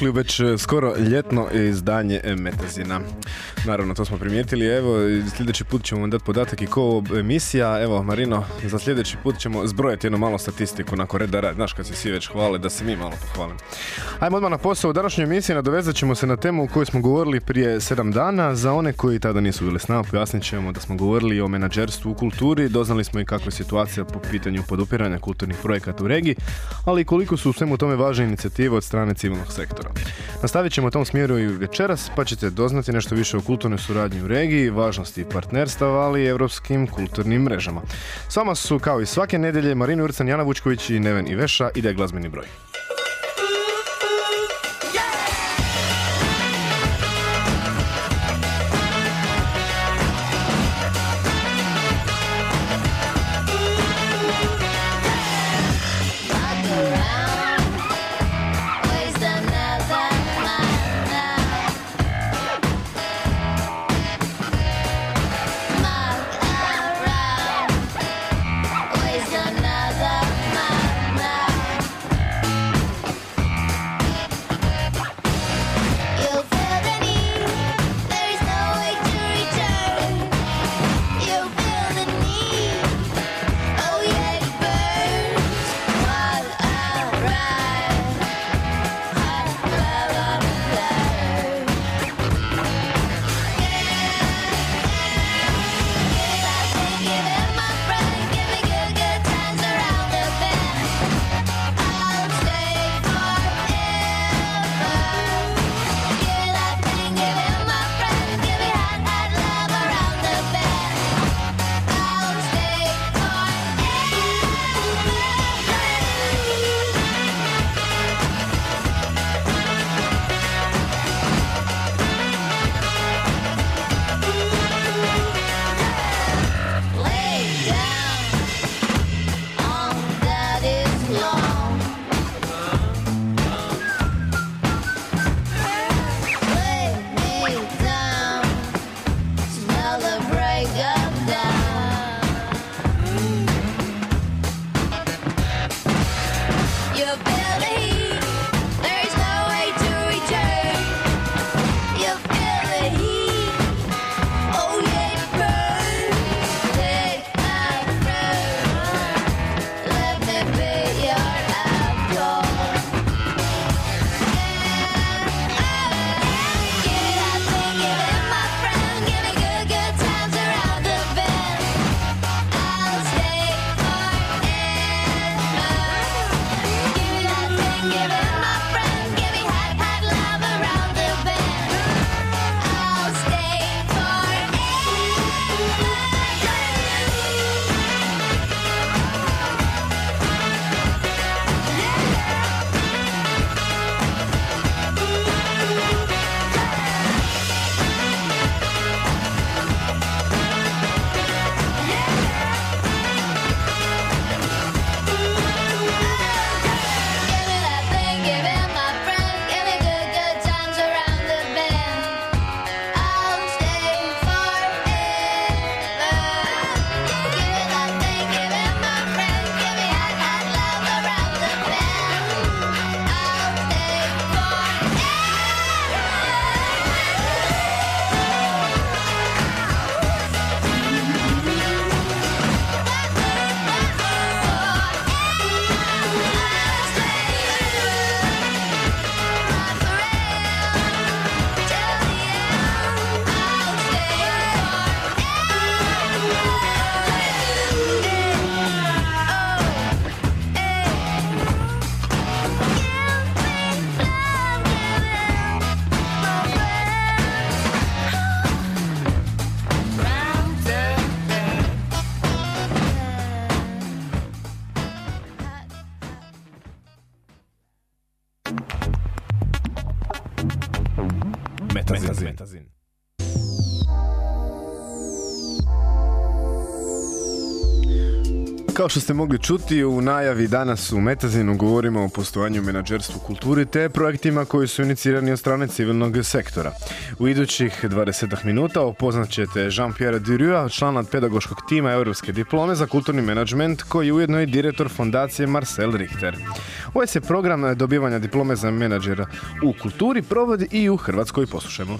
Došli u već e, skoro ljetno izdanje Metazina. Naravno, to smo primijetili. Evo, sljedeći put ćemo vam dati podatak i ko emisija. Evo, Marino, za sljedeći put ćemo zbrojati jednu malo statistiku nakon reda rad. Znaš, kad se svi već hvale, da se mi malo pohvalimo. Ajmo odmah na posao. U današnjoj emisiji nadovezat ćemo se na temu o kojoj smo govorili prije sedam dana. Za one koji tada nisu bili s nama, pojasnit ćemo da smo govorili o menadžerstvu u kulturi. Doznali smo i kakva je situacija po pitanju podupiranja kulturnih projekata u regiji, ali i koliko su u svemu tome važne inicijative od strane civilnog sektora. Nastavit ćemo u tom smjeru i večeras, pa ćete doznati nešto više o kulturnoj suradnji u regiji, važnosti partnerstava, ali i europskim kulturnim mrežama. S vama su, kao i svake nedelje, Marina Urcan, Jana Vučković i Neven Iveša, ide glazbeni broj. Kao što ste mogli čuti u najavi danas u Metazinu govorimo o postojanju menadžerstvu kulturi te projektima koji su inicirani od strane civilnog sektora. U idućih 20 minuta upoznat ćete Jean-Pierre Durua, člana pedagoškog tima Europske diplome za kulturni menadžment koji je ujedno i direktor fondacije Marcel Richter. Ovaj se program dobivanja diplome za menadžera u kulturi provodi i u Hrvatskoj. Poslušajmo.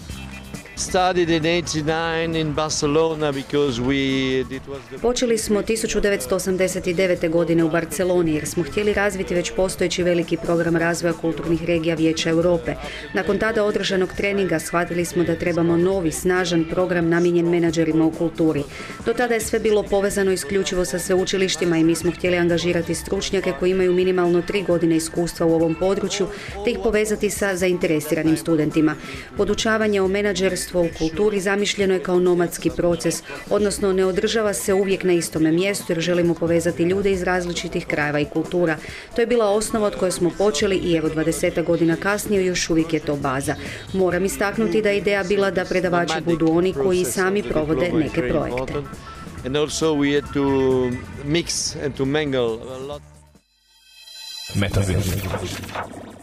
Started in 89 in Barcelona because we it was the Počeli smo 1989. godine u Barceloni jer smo htjeli razviti već postojeći veliki program razvoja kulturnih regija Vijeća Europe. Nakon tada održanog treninga shvatili smo da trebamo novi, snažan program namijenjen menadžerima u kulturi. Do tada je sve bilo povezano isključivo sa sveučilištima i mi smo htjeli angažirati stručnjake koji imaju minimalno tri godine iskustva u ovom području te ih povezati sa zainteresiranim studentima. Podučavanje o menadžerstvu u kulturi zamišljeno je kao nomadski proces, odnosno ne održava se uvijek na istome mjestu jer želimo povezati ljude iz različitih krajeva i kultura. To je bila osnova od koje smo počeli i evo 20 godina kasnije još uvijek je to baza. Moram istaknuti da je ideja bila da predavači budu oni koji sami provode neke projekte. important.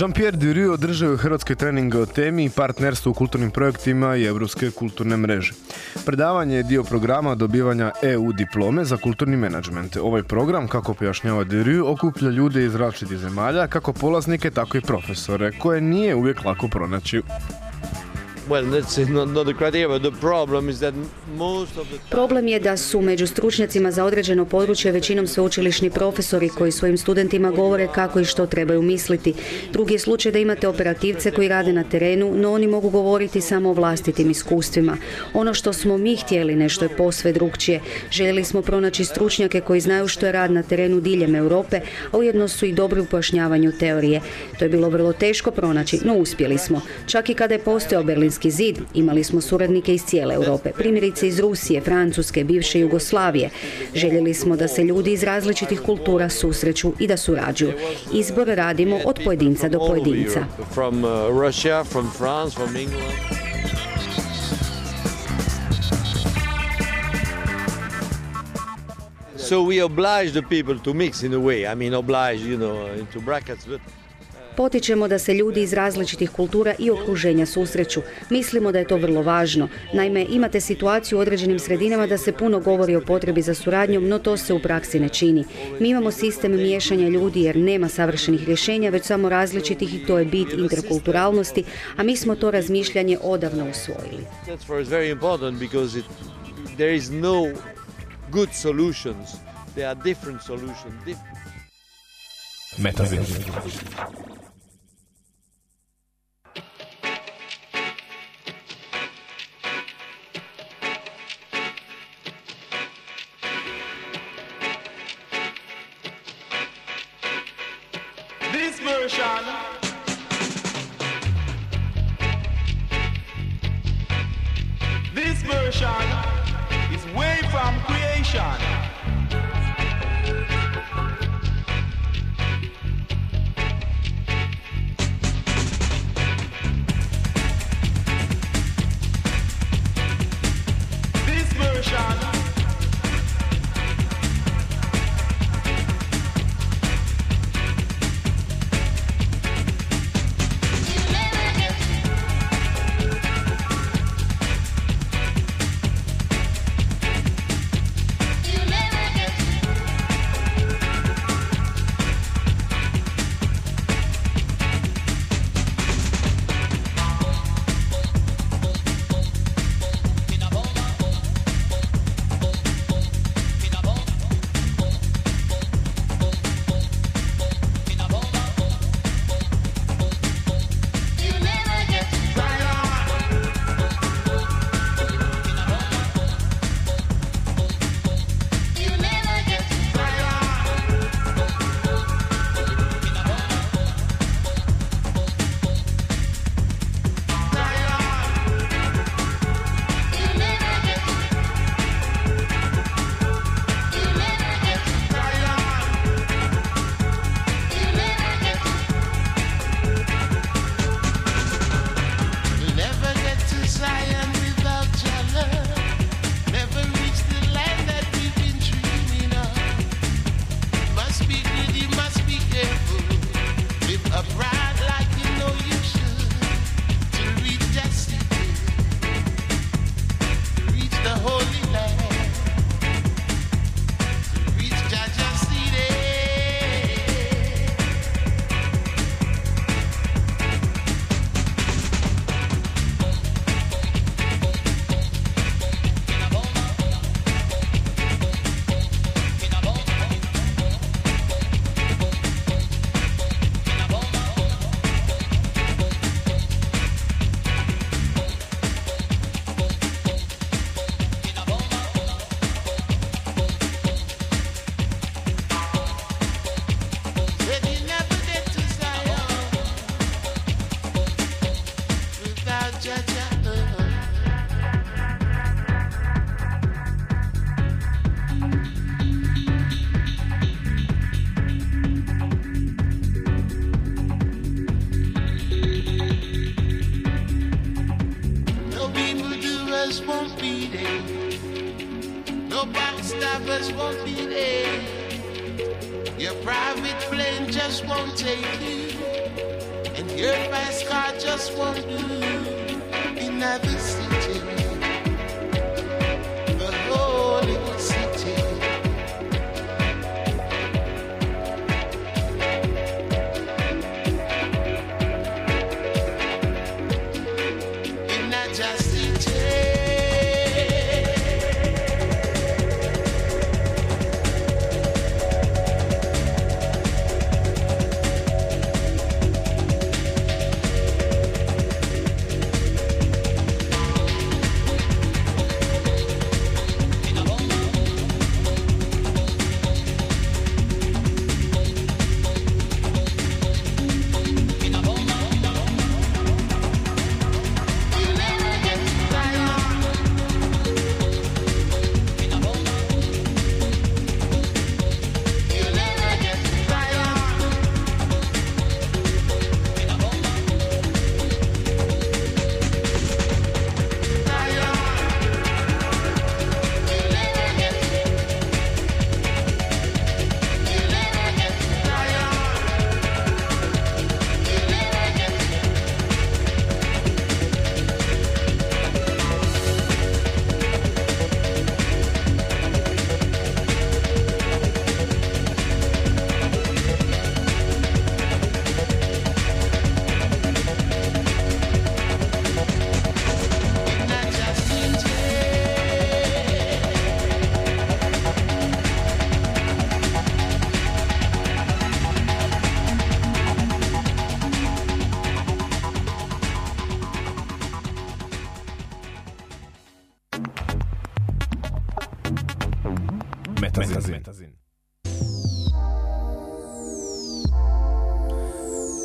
Jean-Pierre Durieux održao je treninge o temi i partnerstvu u kulturnim projektima i Europske kulturne mreže. Predavanje je dio programa dobivanja EU diplome za kulturni menadžment. Ovaj program, kako pojašnjava Durieux, okuplja ljude iz različitih zemalja, kako polaznike, tako i profesore, koje nije uvijek lako pronaći. Problem je da su među stručnjacima za određeno područje većinom sveučilišni profesori koji svojim studentima govore kako i što trebaju misliti. Drugi je slučaj da imate operativce koji rade na terenu, no oni mogu govoriti samo o vlastitim iskustvima. Ono što smo mi htjeli nešto je posve drugčije. Željeli smo pronaći stručnjake koji znaju što je rad na terenu diljem Europe, a ujedno su i dobri u pojašnjavanju teorije. To je bilo vrlo teško pronaći, no uspjeli smo. Čak i kada je postojao Berlinski zid, imali smo suradnike iz cijele Europe, primjerice iz Rusije, Francuske, bivše Jugoslavije. Željeli smo da se ljudi iz različitih kultura susreću i da surađuju. Izbor radimo od pojedinca do pojedinca. Uh. So we oblige the people to mix in a way. I mean, oblige, you know, into brackets, but Potičemo da se ljudi iz različitih kultura i okruženja susreću. Mislimo da je to vrlo važno. Naime, imate situaciju u određenim sredinama da se puno govori o potrebi za suradnjom, no to se u praksi ne čini. Mi imamo sistem miješanja ljudi jer nema savršenih rješenja, već samo različitih i to je bit interkulturalnosti, a mi smo to razmišljanje odavno usvojili. there are different solutions. Version. This version is way from creation. won't be there. No stop us won't be there. Your private plane just won't take you, and your fast car just won't do. In a visit. Metazin.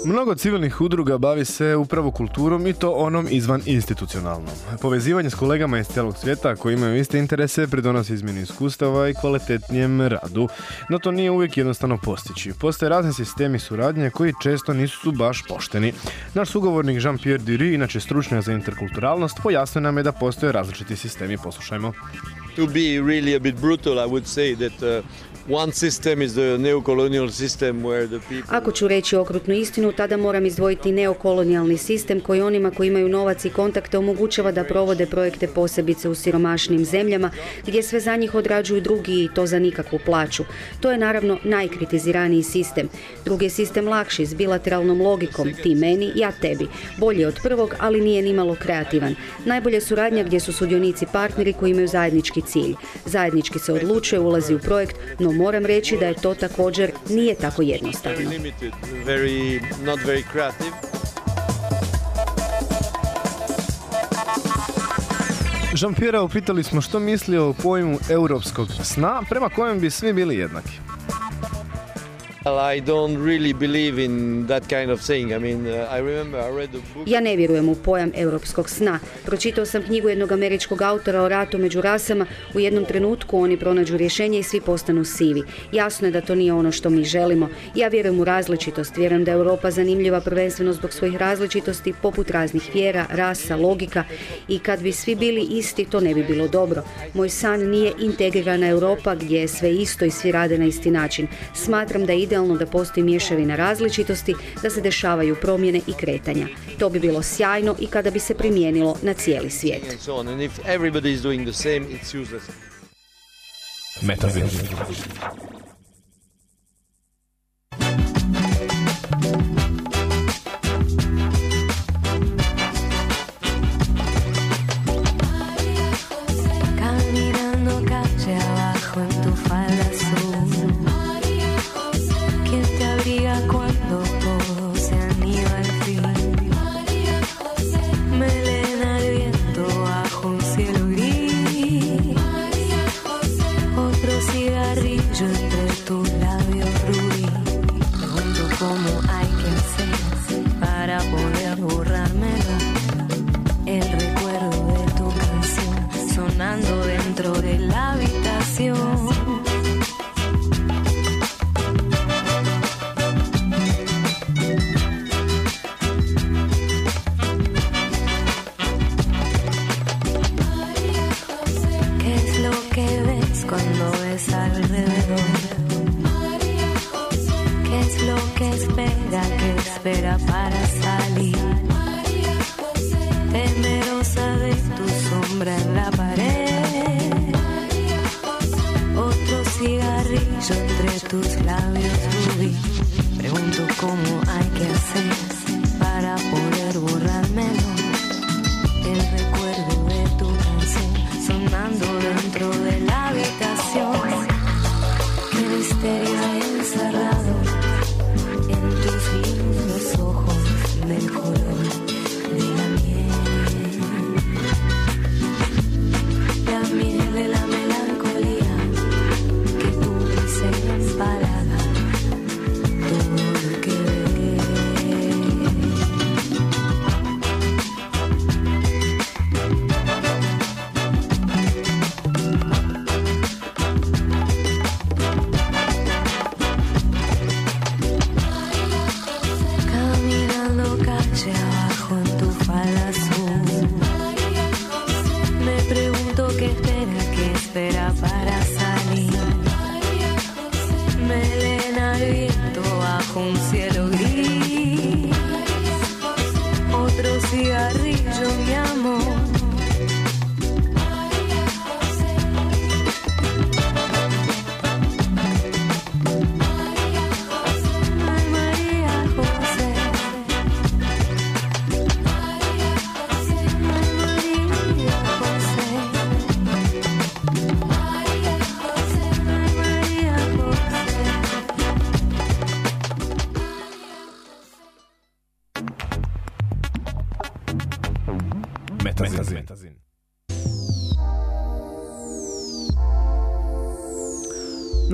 Mnogo civilnih udruga bavi se upravo kulturom i to onom izvan institucionalnom. Povezivanje s kolegama iz cijelog svijeta koji imaju iste interese pridonosi izmjeni iskustava i kvalitetnijem radu, no to nije uvijek jednostavno postići. Postoje razni sistemi suradnje koji često nisu baš pošteni. Naš sugovornik Jean-Pierre Dury, inače stručnjak za interkulturalnost, pojasnio nam je da postoje različiti sistemi. Poslušajmo. To be really a bit brutal, I would say that uh, Ako ću reći okrutnu istinu, tada moram izdvojiti neokolonijalni sistem koji onima koji imaju novac i kontakte omogućava da provode projekte posebice u siromašnim zemljama gdje sve za njih odrađuju drugi i to za nikakvu plaću. To je naravno najkritiziraniji sistem. Drugi je sistem lakši s bilateralnom logikom, ti meni, ja tebi. Bolji od prvog, ali nije nimalo kreativan. Najbolje suradnja gdje su sudionici partneri koji imaju zajednički cilj. Zajednički se odlučuje, ulazi u projekt, no moram reći da je to također nije tako jednostavno. Jean-Pierre upitali smo što misli o pojmu europskog sna prema kojem bi svi bili jednaki. Ja ne vjerujem u pojam europskog sna. Pročitao sam knjigu jednog američkog autora o ratu među rasama. U jednom trenutku oni pronađu rješenje i svi postanu sivi. Jasno je da to nije ono što mi želimo. Ja vjerujem u različitost. Vjerujem da je Europa zanimljiva prvenstveno zbog svojih različitosti, poput raznih vjera, rasa, logika. I kad bi svi bili isti, to ne bi bilo dobro. Moj san nije integrirana Europa gdje je sve isto i svi rade na isti način. Smatram da je idealno da postoji mješavina različitosti, da se dešavaju promjene i kretanja. To bi bilo sjajno i kada bi se primijenilo na cijeli svijet. and dentro de la habitación.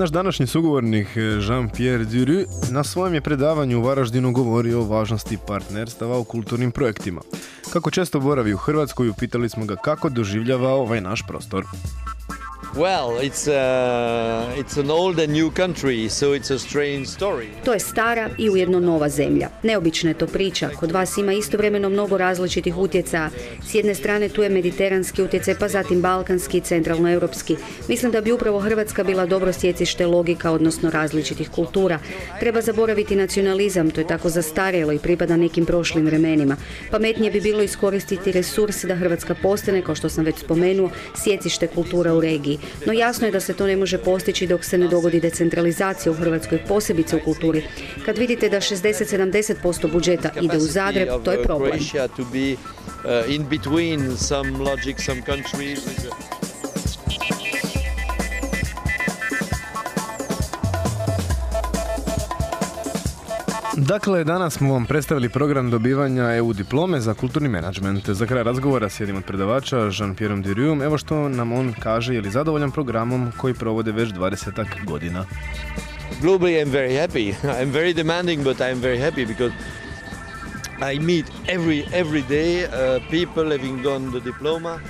Naš današnji sugovornik eh, Jean-Pierre Dury na svojem je predavanju u Varaždinu govorio o važnosti partnerstava u kulturnim projektima. Kako često boravi u Hrvatskoj, upitali smo ga kako doživljava ovaj naš prostor. To je stara i ujedno nova zemlja. Neobična je to priča. Kod vas ima istovremeno mnogo različitih utjecaja. S jedne strane tu je mediteranski utjecaj, pa zatim balkanski i centralnoeuropski. Mislim da bi upravo Hrvatska bila dobro sjecište logika, odnosno različitih kultura. Treba zaboraviti nacionalizam, to je tako zastarjelo i pripada nekim prošlim vremenima. Pametnije bi bilo iskoristiti resurs da Hrvatska postane, kao što sam već spomenuo, sjecište kultura u regiji. No jasno je da se to ne može postići dok se ne dogodi decentralizacija u Hrvatskoj, posebice u kulturi. Kad vidite da 60-70% budžeta ide u Zagreb, to je problem. Dakle, danas smo vam predstavili program dobivanja EU diplome za kulturni menadžment. Za kraj razgovora s jednim od predavača, Jean-Pierre Duryom, evo što nam on kaže je li zadovoljan programom koji provode već 20 godina. Globally, I'm very happy. I'm very demanding, but I'm very happy because I meet every every day uh, people having done the diploma.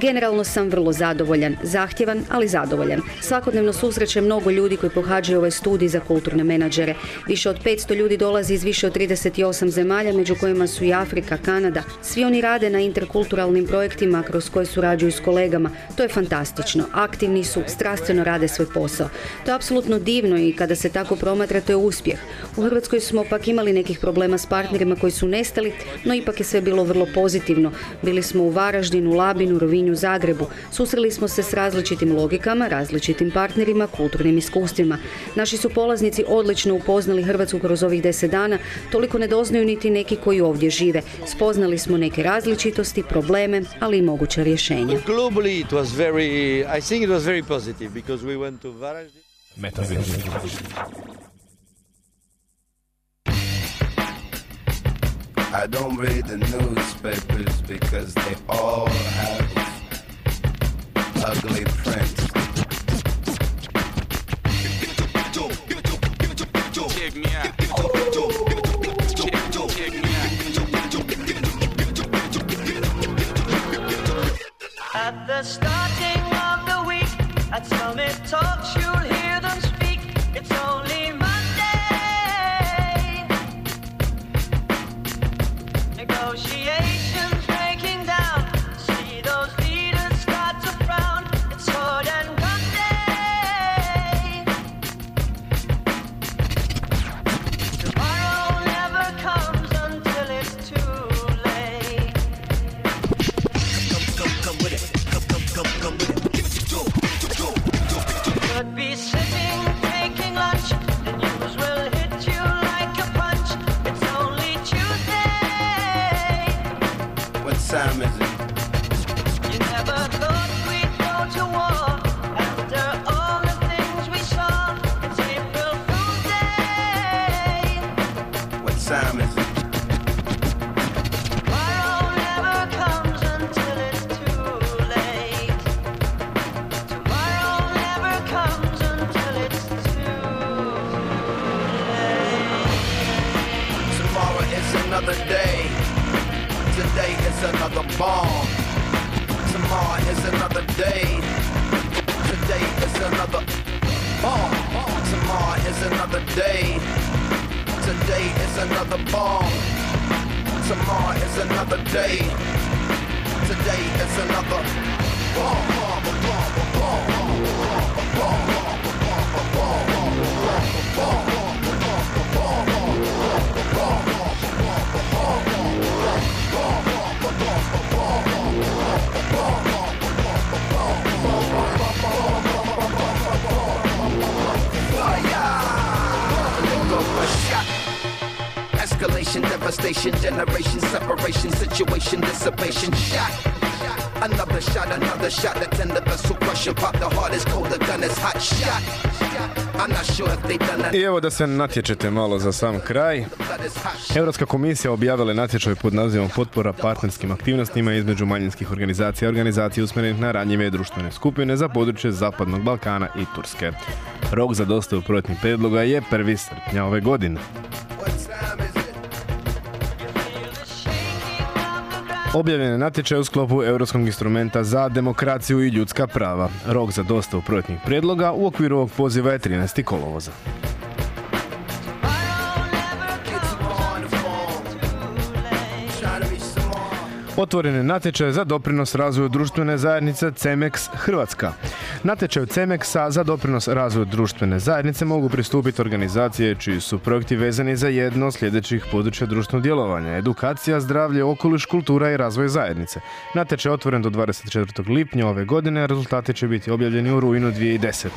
Generalno sam vrlo zadovoljan, zahtjevan, ali zadovoljan. Svakodnevno susrećem mnogo ljudi koji pohađaju ovaj studij za kulturne menadžere. Više od 500 ljudi dolazi iz više od 38 zemalja, među kojima su i Afrika, Kanada. Svi oni rade na interkulturalnim projektima kroz koje surađuju s kolegama. To je fantastično. Aktivni su, strastveno rade svoj posao. To je apsolutno divno i kada se tako promatra, to je uspjeh. U Hrvatskoj smo pak imali nekih problema s partnerima koji su nestali, no ipak je sve bilo vrlo pozitivno. Bili smo u Varaždinu, Labinu, Rovinju, Zagrebu. Susreli smo se s različitim logikama, različitim partnerima, kulturnim iskustvima. Naši su polaznici odlično upoznali Hrvatsku kroz ovih deset dana, toliko ne doznaju niti neki koji ovdje žive. Spoznali smo neke različitosti, probleme, ali i moguća rješenja. Globally, it was very. I think it was very positive because we went to Varaždin. Metazin. I don't read the newspapers because they all have ugly friends. today. Today is another bomb. Tomorrow is another day. Today is another bomb, bomb, bomb, bomb, bomb, bomb, bomb. Devastation, generation, separation, situation, dissipation, shot. Another shot, another shot, in the vessel crushing. Pop the heart is cold, the gun is hot shot. I evo da se natječete malo za sam kraj. Europska komisija objavila je natječaj pod nazivom potpora partnerskim aktivnostima između manjinskih organizacija i organizacija usmjerenih na ranjive društvene skupine za područje Zapadnog Balkana i Turske. Rok za dostavu projektnih predloga je 1. srpnja ove godine. Objavljen je natječaj u sklopu Europskog instrumenta za demokraciju i ljudska prava. Rok za dostavu projektnih predloga u okviru ovog poziva je 13. kolovoza. Otvoren je natječaj za doprinos razvoju društvene zajednice CEMEX Hrvatska. Natječaju CEMEX-a za doprinos razvoju društvene zajednice mogu pristupiti organizacije čiji su projekti vezani za jedno od sljedećih područja društvenog djelovanja. Edukacija, zdravlje, okoliš, kultura i razvoj zajednice. Natječaj je otvoren do 24. lipnja ove godine, rezultati će biti objavljeni u rujnu 2010.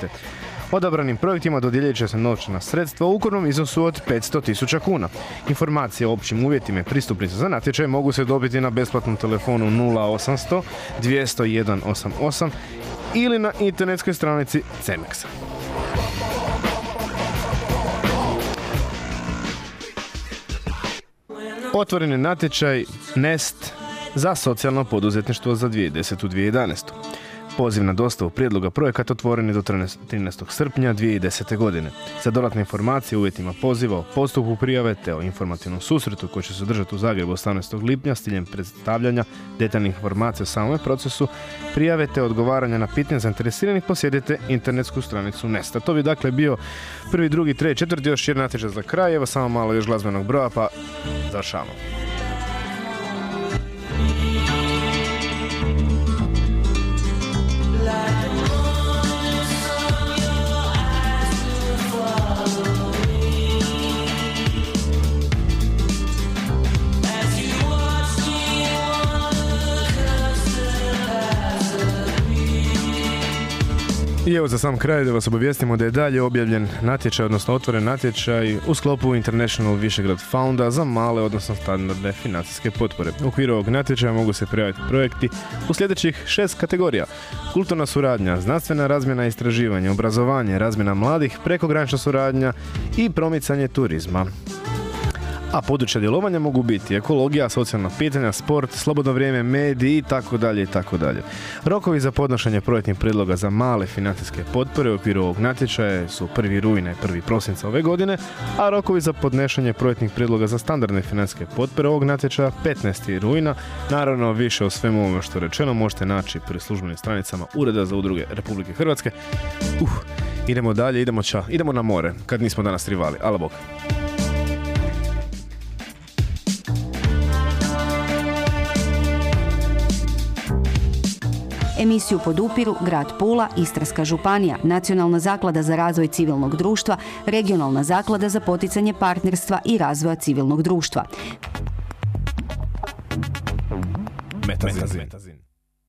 Odabranim projektima dodijelit će se novčana sredstva u ukupnom iznosu od 500 tisuća kuna. Informacije o općim uvjetima i pristupnice za natječaj mogu se dobiti na besplatnom telefonu 0800 201 88 ili na internetskoj stranici Cemexa. Otvoren je natječaj NEST za socijalno poduzetništvo za 2010-2011. Poziv na dostavu prijedloga projekata otvoren je do 13. 13. srpnja 2010. godine. Za dodatne informacije o uvjetima poziva, o postupku prijave te o informativnom susretu koji će se održati u Zagrebu 18. lipnja s ciljem predstavljanja detaljnih informacija o samome procesu prijave te odgovaranja na pitanja zainteresiranih posjedite internetsku stranicu Nesta. To bi dakle bio prvi, drugi, treći, četvrti, još jedan natječaj za kraj. Evo samo malo još glazbenog broja pa završavamo. I evo za sam kraj da vas obavijestimo da je dalje objavljen natječaj, odnosno otvoren natječaj u sklopu International Višegrad Founda za male, odnosno standardne financijske potpore. U okviru ovog natječaja mogu se prijaviti projekti u sljedećih šest kategorija. Kulturna suradnja, znanstvena razmjena i istraživanje, obrazovanje, razmjena mladih, prekogranična suradnja i promicanje turizma. A područja djelovanja mogu biti ekologija, socijalna pitanja, sport, slobodno vrijeme, mediji i tako dalje i tako dalje. Rokovi za podnošenje projektnih prijedloga za male financijske potpore u okviru ovog natječaja su 1. rujna i 1. prosinca ove godine, a rokovi za podnošenje projektnih prijedloga za standardne financijske potpore ovog natječaja 15. rujna. Naravno, više o svemu ovome što rečeno možete naći pri službenim stranicama Ureda za udruge Republike Hrvatske. Uh, idemo dalje, idemo, ča, idemo na more, kad nismo danas rivali. Ala bok. Emisiju podupiru Grad Pula, Istarska županija, Nacionalna zaklada za razvoj civilnog društva, Regionalna zaklada za poticanje partnerstva i razvoja civilnog društva. Metazin.